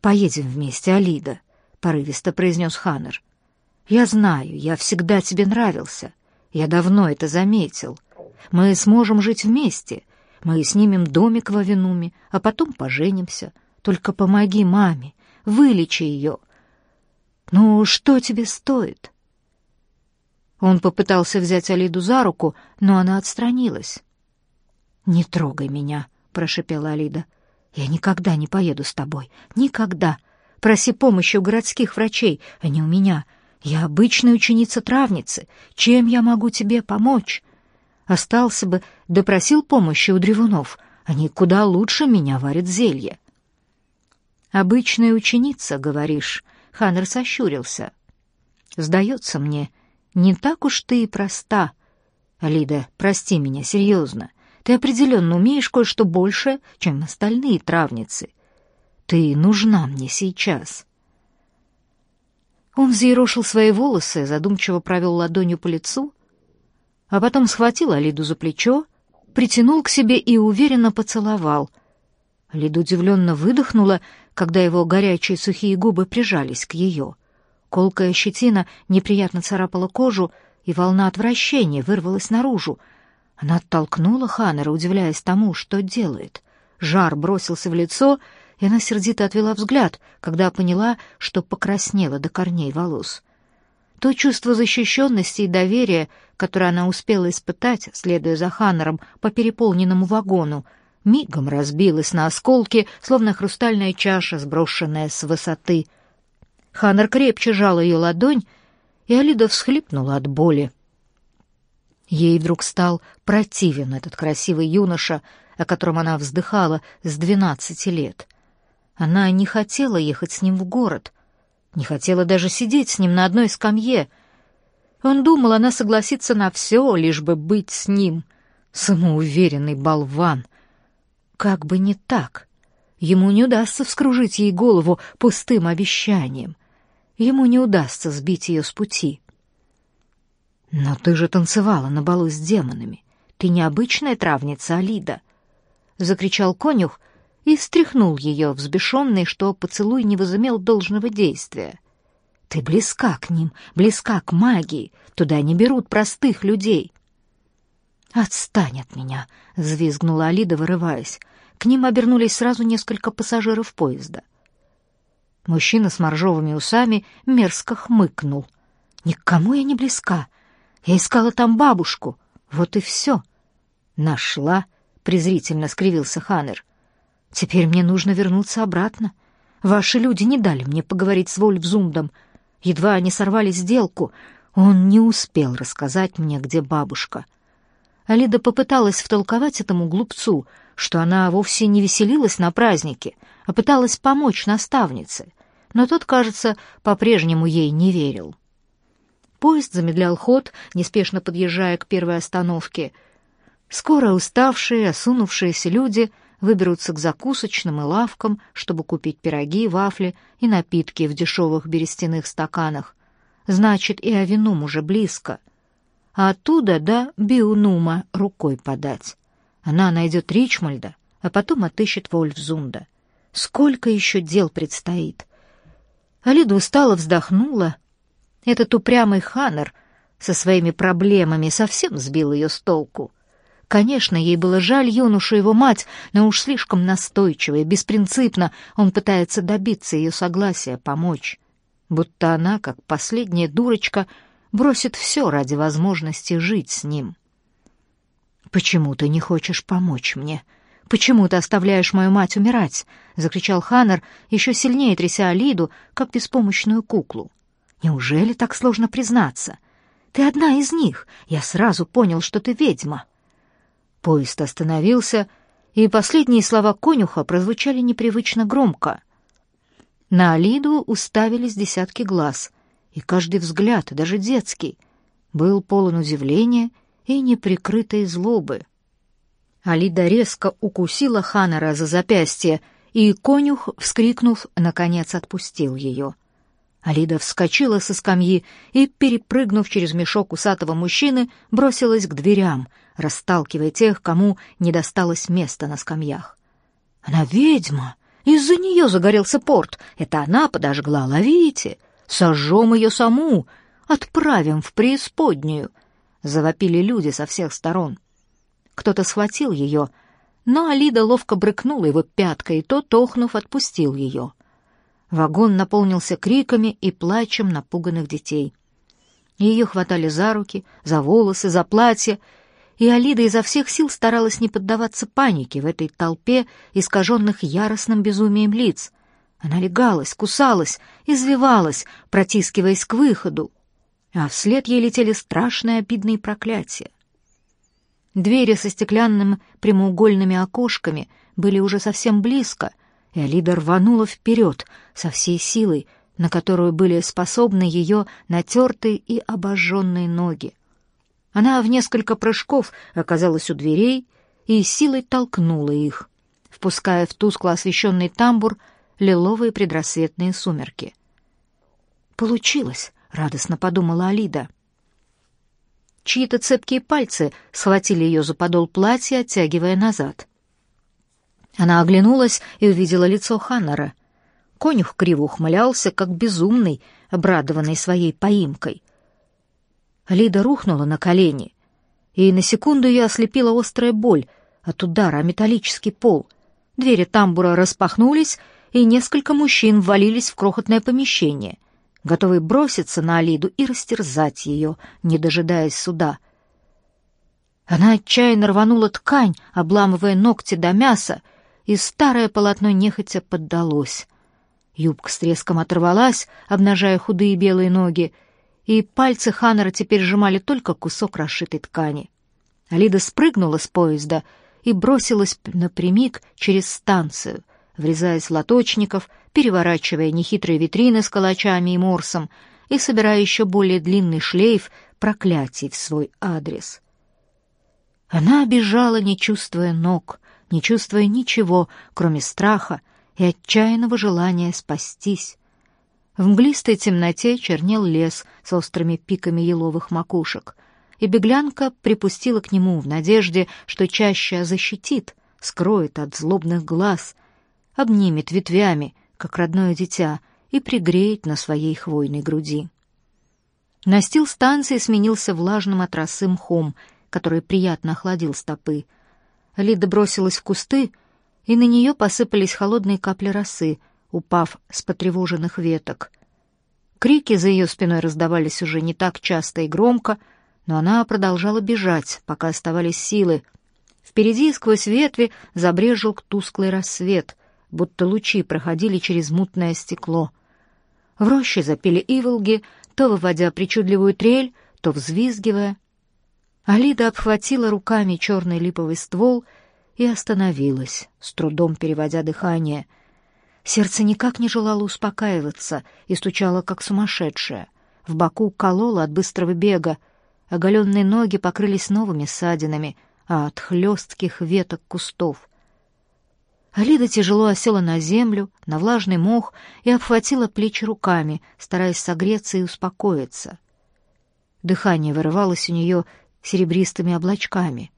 «Поедем вместе, Алида», — порывисто произнес Ханнер. «Я знаю, я всегда тебе нравился. Я давно это заметил. Мы сможем жить вместе. Мы снимем домик в Авенуме, а потом поженимся. Только помоги маме, вылечи ее. Ну, что тебе стоит?» Он попытался взять Алиду за руку, но она отстранилась. «Не трогай меня», — прошепела Алида. «Я никогда не поеду с тобой. Никогда. Проси помощи у городских врачей, а не у меня. Я обычная ученица травницы. Чем я могу тебе помочь?» Остался бы, допросил помощи у древунов. Они куда лучше меня варят зелье. «Обычная ученица, говоришь?» — Ханнер сощурился. «Сдается мне, не так уж ты и проста. Алида, прости меня, серьезно. Ты определенно умеешь кое-что больше, чем остальные травницы. Ты нужна мне сейчас». Он взъерошил свои волосы, задумчиво провел ладонью по лицу, а потом схватил Алиду за плечо, притянул к себе и уверенно поцеловал. Алида удивленно выдохнула, когда его горячие сухие губы прижались к ее. Колкая щетина неприятно царапала кожу, и волна отвращения вырвалась наружу. Она оттолкнула Ханнера, удивляясь тому, что делает. Жар бросился в лицо, и она сердито отвела взгляд, когда поняла, что покраснела до корней волос. То чувство защищенности и доверия, которое она успела испытать, следуя за Ханнером по переполненному вагону, мигом разбилось на осколки, словно хрустальная чаша, сброшенная с высоты — Ханнер крепче жал ее ладонь, и Алида всхлипнула от боли. Ей вдруг стал противен этот красивый юноша, о котором она вздыхала с двенадцати лет. Она не хотела ехать с ним в город, не хотела даже сидеть с ним на одной скамье. Он думал, она согласится на все, лишь бы быть с ним. Самоуверенный болван. Как бы не так. Ему не удастся вскружить ей голову пустым обещанием. Ему не удастся сбить ее с пути. «Но ты же танцевала на балу с демонами. Ты необычная травница Алида!» — закричал конюх и встряхнул ее, взбешенный, что поцелуй не возымел должного действия. «Ты близка к ним, близка к магии. Туда не берут простых людей». «Отстань от меня!» — взвизгнула Алида, вырываясь. К ним обернулись сразу несколько пассажиров поезда. Мужчина с моржовыми усами мерзко хмыкнул. «Никому я не близка. Я искала там бабушку. Вот и все». «Нашла», — презрительно скривился Ханнер. «Теперь мне нужно вернуться обратно. Ваши люди не дали мне поговорить с Вольфзундом. Едва они сорвали сделку, он не успел рассказать мне, где бабушка». Алида попыталась втолковать этому глупцу, что она вовсе не веселилась на празднике, а пыталась помочь наставнице, но тот, кажется, по-прежнему ей не верил. Поезд замедлял ход, неспешно подъезжая к первой остановке. Скоро уставшие, осунувшиеся люди выберутся к закусочным и лавкам, чтобы купить пироги, вафли и напитки в дешевых берестяных стаканах. Значит, и Авинум уже близко. А оттуда до Биунума рукой подать. Она найдет Ричмальда, а потом отыщет Вольфзунда. Сколько еще дел предстоит? Алида устало вздохнула. Этот упрямый Ханнер со своими проблемами совсем сбил ее с толку. Конечно, ей было жаль юношу его мать, но уж слишком настойчиво и беспринципно он пытается добиться ее согласия помочь. Будто она, как последняя дурочка, бросит все ради возможности жить с ним. «Почему ты не хочешь помочь мне?» «Почему ты оставляешь мою мать умирать?» — закричал Ханнер, еще сильнее тряся Алиду, как беспомощную куклу. «Неужели так сложно признаться? Ты одна из них. Я сразу понял, что ты ведьма». Поезд остановился, и последние слова конюха прозвучали непривычно громко. На Алиду уставились десятки глаз, и каждый взгляд, даже детский, был полон удивления и неприкрытой злобы. Алида резко укусила Ханнера за запястье, и конюх, вскрикнув, наконец отпустил ее. Алида вскочила со скамьи и, перепрыгнув через мешок усатого мужчины, бросилась к дверям, расталкивая тех, кому не досталось места на скамьях. «Она ведьма!» Из-за нее загорелся порт. Это она подожгла, ловите. Сожжем ее саму, отправим в преисподнюю. Завопили люди со всех сторон. Кто-то схватил ее, но Алида ловко брыкнула его пяткой, и тот, охнув, отпустил ее. Вагон наполнился криками и плачем напуганных детей. Ее хватали за руки, за волосы, за платье, и Алида изо всех сил старалась не поддаваться панике в этой толпе искаженных яростным безумием лиц. Она легалась, кусалась, извивалась, протискиваясь к выходу, а вслед ей летели страшные обидные проклятия. Двери со стеклянными прямоугольными окошками были уже совсем близко, и Алида рванула вперед со всей силой, на которую были способны ее натертые и обожженные ноги. Она в несколько прыжков оказалась у дверей и силой толкнула их, впуская в тускло освещенный тамбур лиловые предрассветные сумерки. «Получилось!» — радостно подумала Алида. Чьи-то цепкие пальцы схватили ее за подол платья, оттягивая назад. Она оглянулась и увидела лицо Ханнера. Конюх криво ухмылялся, как безумный, обрадованный своей поимкой. Лида рухнула на колени, и на секунду ее ослепила острая боль от удара о металлический пол. Двери тамбура распахнулись, и несколько мужчин ввалились в крохотное помещение, готовые броситься на Алиду и растерзать ее, не дожидаясь суда. Она отчаянно рванула ткань, обламывая ногти до мяса, и старое полотно нехотя поддалось. Юбка с треском оторвалась, обнажая худые белые ноги, и пальцы Ханнера теперь сжимали только кусок расшитой ткани. Алида спрыгнула с поезда и бросилась напрямик через станцию, врезаясь в лоточников, переворачивая нехитрые витрины с калачами и морсом и собирая еще более длинный шлейф проклятий в свой адрес. Она бежала, не чувствуя ног, не чувствуя ничего, кроме страха и отчаянного желания спастись. В мглистой темноте чернел лес с острыми пиками еловых макушек, и беглянка припустила к нему в надежде, что чаще защитит, скроет от злобных глаз, обнимет ветвями, как родное дитя, и пригреет на своей хвойной груди. Настил станции сменился влажным от росы мхом, который приятно охладил стопы. Лида бросилась в кусты, и на нее посыпались холодные капли росы — упав с потревоженных веток. Крики за ее спиной раздавались уже не так часто и громко, но она продолжала бежать, пока оставались силы. Впереди сквозь ветви забрежил тусклый рассвет, будто лучи проходили через мутное стекло. В роще запели иволги, то выводя причудливую трель, то взвизгивая. Алида обхватила руками черный липовый ствол и остановилась, с трудом переводя дыхание — Сердце никак не желало успокаиваться и стучало, как сумасшедшее. В боку кололо от быстрого бега, оголенные ноги покрылись новыми ссадинами, а от хлестких веток кустов. Алида тяжело осела на землю, на влажный мох и обхватила плечи руками, стараясь согреться и успокоиться. Дыхание вырывалось у нее серебристыми облачками.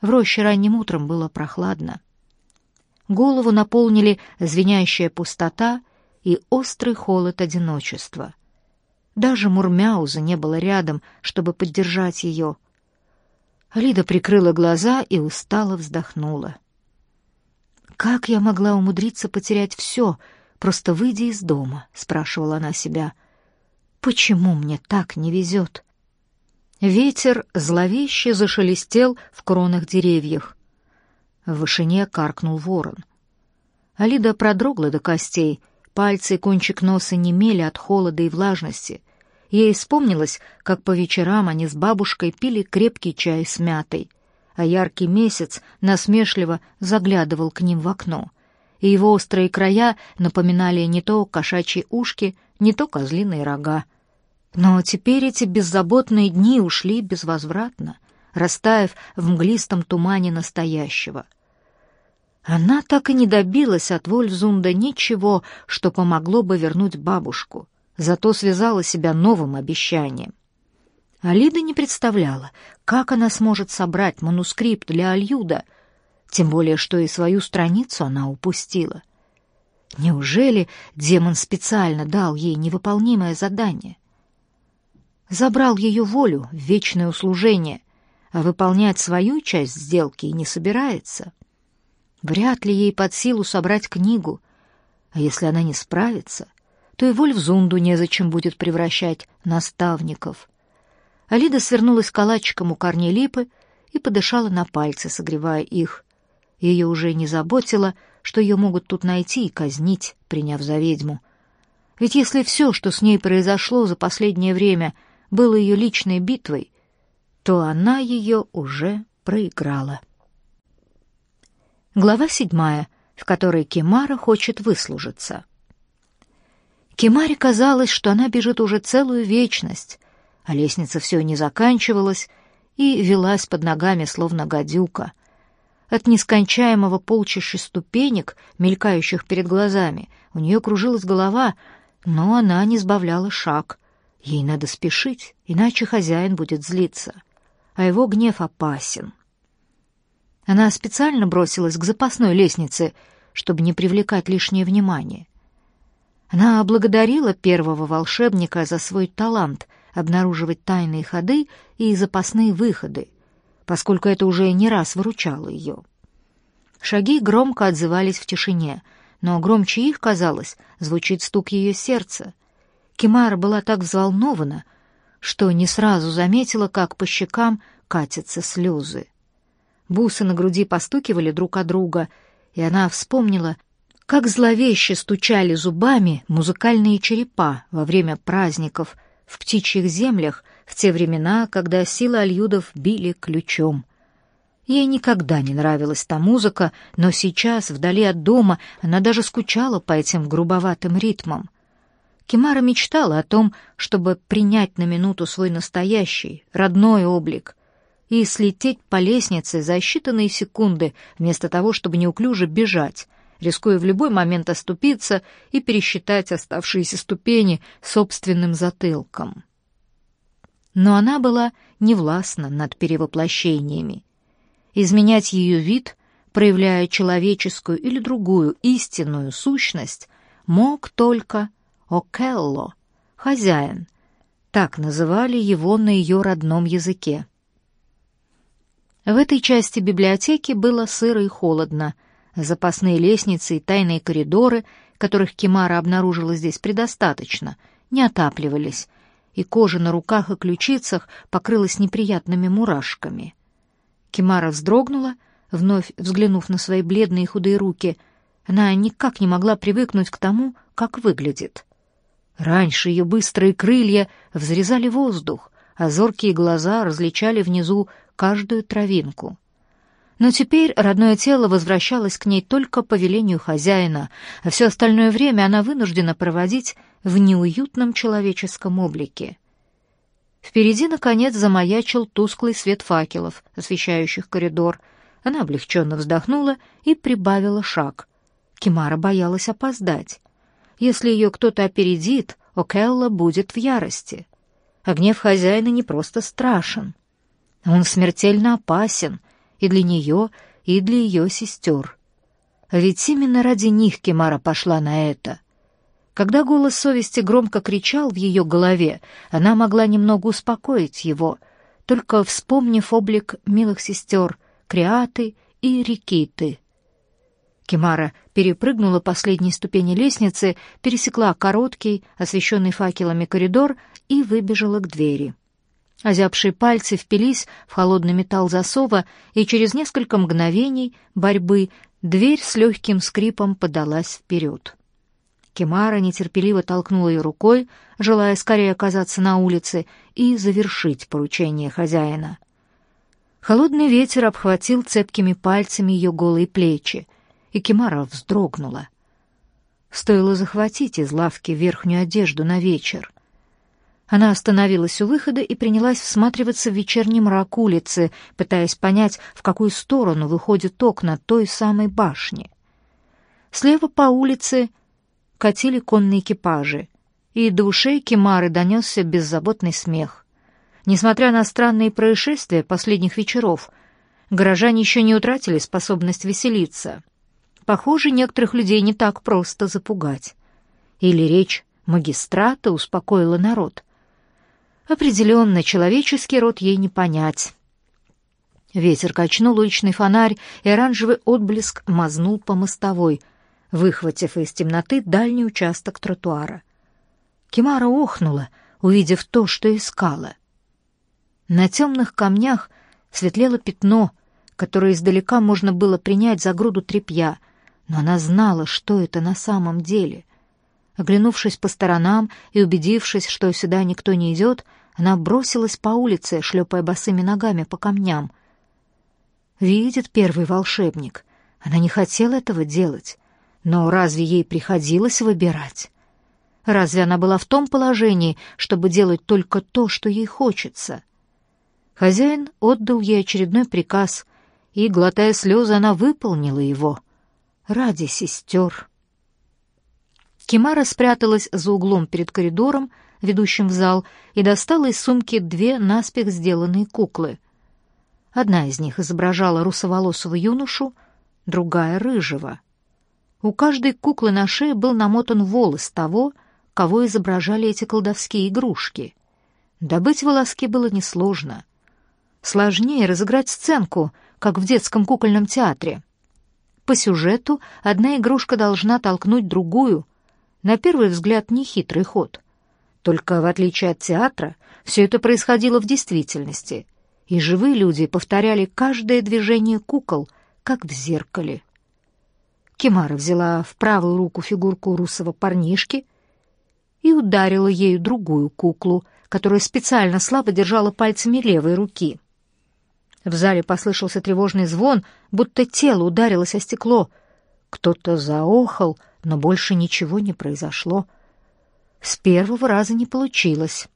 В роще ранним утром было прохладно. Голову наполнили звенящая пустота и острый холод одиночества. Даже Мурмяуза не было рядом, чтобы поддержать ее. Лида прикрыла глаза и устало вздохнула. «Как я могла умудриться потерять все, просто выйдя из дома?» — спрашивала она себя. «Почему мне так не везет?» Ветер зловеще зашелестел в кронах деревьев. В вышине каркнул ворон. Алида продрогла до костей, пальцы и кончик носа немели от холода и влажности. Ей вспомнилось, как по вечерам они с бабушкой пили крепкий чай с мятой, а яркий месяц насмешливо заглядывал к ним в окно, и его острые края напоминали не то кошачьи ушки, не то козлиные рога. Но теперь эти беззаботные дни ушли безвозвратно, растаяв в мглистом тумане настоящего — она так и не добилась от Вольфзунда ничего, что помогло бы вернуть бабушку, зато связала себя новым обещанием. Алида не представляла, как она сможет собрать манускрипт для Альюда, тем более что и свою страницу она упустила. Неужели демон специально дал ей невыполнимое задание? Забрал ее волю в вечное услужение, а выполнять свою часть сделки и не собирается. Вряд ли ей под силу собрать книгу, а если она не справится, то и Вольфзунду незачем будет превращать наставников. Алида свернулась калачиком у корней липы и подышала на пальцы, согревая их. Ее уже не заботило, что ее могут тут найти и казнить, приняв за ведьму. Ведь если все, что с ней произошло за последнее время, было ее личной битвой, то она ее уже проиграла. Глава седьмая, в которой Кемара хочет выслужиться. Кемаре казалось, что она бежит уже целую вечность, а лестница все не заканчивалась и велась под ногами, словно гадюка — от нескончаемого полчища ступенек, мелькающих перед глазами, у нее кружилась голова, но она не сбавляла шаг. Ей надо спешить, иначе хозяин будет злиться, а его гнев опасен. Она специально бросилась к запасной лестнице, чтобы не привлекать лишнее внимание. Она благодарила первого волшебника за свой талант обнаруживать тайные ходы и запасные выходы, поскольку это уже не раз выручало ее. Шаги громко отзывались в тишине, но громче их, казалось, звучит стук ее сердца. Кимара была так взволнована, что не сразу заметила, как по щекам катятся слезы. Бусы на груди постукивали друг о друга, и она вспомнила, как зловеще стучали зубами музыкальные черепа во время праздников в птичьих землях в те времена, когда силы альюдов били ключом. Ей никогда не нравилась та музыка, но сейчас, вдали от дома, она даже скучала по этим грубоватым ритмам. Кимара мечтала о том, чтобы принять на минуту свой настоящий, родной облик и слететь по лестнице за считанные секунды, вместо того, чтобы неуклюже бежать, рискуя в любой момент оступиться и пересчитать оставшиеся ступени собственным затылком но она была невластна над перевоплощениями. Изменять ее вид, проявляя человеческую или другую истинную сущность, мог только Окелло, хозяин, так называли его на ее родном языке. В этой части библиотеки было сыро и холодно. Запасные лестницы и тайные коридоры, которых Кимара обнаружила здесь предостаточно, не отапливались, и кожа на руках и ключицах покрылась неприятными мурашками. Кимара вздрогнула, вновь взглянув на свои бледные худые руки. Она никак не могла привыкнуть к тому, как выглядит. Раньше ее быстрые крылья взрезали воздух, а зоркие глаза различали внизу каждую травинку. Но теперь родное тело возвращалось к ней только по велению хозяина, а все остальное время она вынуждена проводить в неуютном человеческом облике. Впереди, наконец, замаячил тусклый свет факелов, освещающих коридор. Она облегченно вздохнула и прибавила шаг. Кимара боялась опоздать. Если ее кто-то опередит, О'Келла будет в ярости. А гнев хозяина не просто страшен. Он смертельно опасен и для нее, и для ее сестер. Ведь именно ради них Кимара пошла на это. Когда голос совести громко кричал в ее голове, она могла немного успокоить его, только вспомнив облик милых сестер Криаты и Рикиты. Кимара перепрыгнула последние ступени лестницы, пересекла короткий, освещенный факелами коридор и выбежала к двери. Озябшие пальцы впились в холодный металл засова, и через несколько мгновений борьбы дверь с легким скрипом подалась вперед. Кемара нетерпеливо толкнула ее рукой, желая скорее оказаться на улице и завершить поручение хозяина. Холодный ветер обхватил цепкими пальцами ее голые плечи, и Кемара вздрогнула. Стоило захватить из лавки верхнюю одежду на вечер. Она остановилась у выхода и принялась всматриваться в вечерний мрак улицы, пытаясь понять, в какую сторону выходят окна той самой башни. Слева по улице катили конные экипажи, и до ушей Кимары донесся беззаботный смех. Несмотря на странные происшествия последних вечеров, горожане еще не утратили способность веселиться. Похоже, некоторых людей не так просто запугать. Или речь магистрата успокоила народ. Определенно, человеческий род ей не понять. Ветер качнул уличный фонарь, и оранжевый отблеск мазнул по мостовой, выхватив из темноты дальний участок тротуара. Кимара охнула, увидев то, что искала. На темных камнях светлело пятно, которое издалека можно было принять за груду тряпья, но она знала, что это на самом деле. Оглянувшись по сторонам и убедившись, что сюда никто не идет, она бросилась по улице, шлепая босыми ногами по камням. Видит первый волшебник. Она не хотела этого делать. Но разве ей приходилось выбирать? Разве она была в том положении, чтобы делать только то, что ей хочется? Хозяин отдал ей очередной приказ, и, глотая слезы, она выполнила его. Ради сестер. Кимара спряталась за углом перед коридором, ведущим в зал, и достала из сумки две наспех сделанные куклы. Одна из них изображала русоволосого юношу, другая — рыжего. У каждой куклы на шее был намотан волос того, кого изображали эти колдовские игрушки. Добыть волоски было несложно. Сложнее разыграть сценку, как в детском кукольном театре. По сюжету одна игрушка должна толкнуть другую. На первый взгляд нехитрый ход. Только в отличие от театра, все это происходило в действительности, и живые люди повторяли каждое движение кукол, как в зеркале. Кимара взяла в правую руку фигурку русого парнишки — и ударила ею другую куклу, которая специально слабо держала пальцами левой руки. В зале послышался тревожный звон, будто тело ударилось о стекло. Кто-то заохал, но больше ничего не произошло. С первого раза не получилось.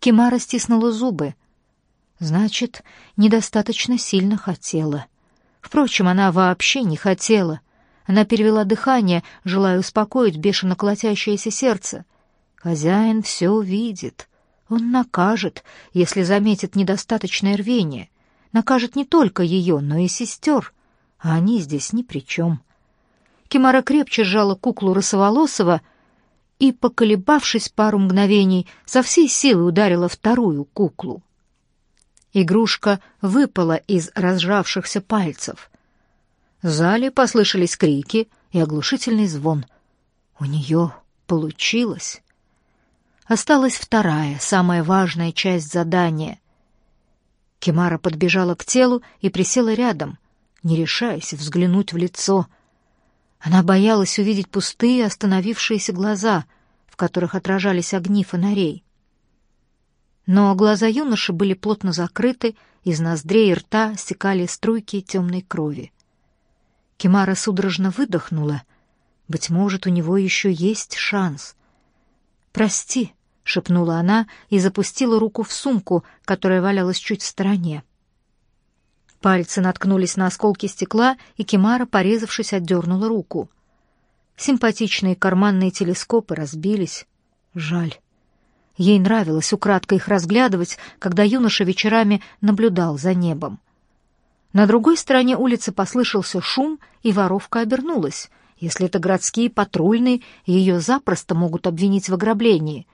Кимара стиснула зубы. Значит, недостаточно сильно хотела. Впрочем, она вообще не хотела — она перевела дыхание, желая успокоить бешено колотящееся сердце. Хозяин все увидит. Он накажет, если заметит недостаточное рвение. Накажет не только ее, но и сестер. А они здесь ни при чем. Кимара крепче сжала куклу Росоволосова и, поколебавшись пару мгновений, со всей силы ударила вторую куклу. Игрушка выпала из разжавшихся пальцев. В зале послышались крики и оглушительный звон. У нее получилось. Осталась вторая, самая важная часть задания. Кимара подбежала к телу и присела рядом, не решаясь взглянуть в лицо. Она боялась увидеть пустые остановившиеся глаза, в которых отражались огни фонарей. Но глаза юноши были плотно закрыты, из ноздрей и рта стекали струйки темной крови. Кимара судорожно выдохнула. Быть может, у него еще есть шанс. «Прости», — шепнула она и запустила руку в сумку, которая валялась чуть в стороне. Пальцы наткнулись на осколки стекла, и Кимара, порезавшись, отдернула руку. Симпатичные карманные телескопы разбились. Жаль. Ей нравилось украдкой их разглядывать, когда юноша вечерами наблюдал за небом. На другой стороне улицы послышался шум, и воровка обернулась. Если это городские патрульные, ее запросто могут обвинить в ограблении.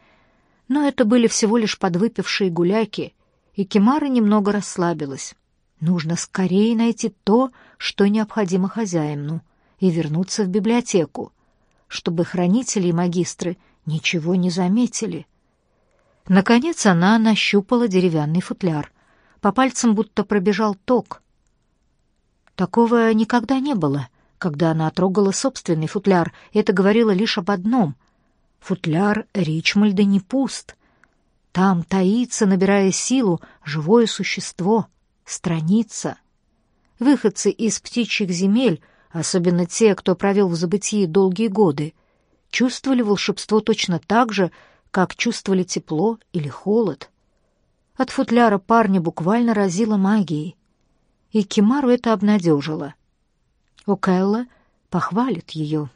Но это были всего лишь подвыпившие гуляки, и Кимара немного расслабилась. Нужно скорее найти то, что необходимо хозяину, и вернуться в библиотеку, чтобы хранители и магистры ничего не заметили. Наконец она нащупала деревянный футляр. По пальцам будто пробежал ток — Такого никогда не было. Когда она трогала собственный футляр, это говорило лишь об одном. Футляр Ричмальда не пуст. Там таится, набирая силу, живое существо, страница. Выходцы из птичьих земель, особенно те, кто провел в забытии долгие годы, чувствовали волшебство точно так же, как чувствовали тепло или холод. От футляра парня буквально разило магией и Кимару это обнадежило. Окелла похвалит ее.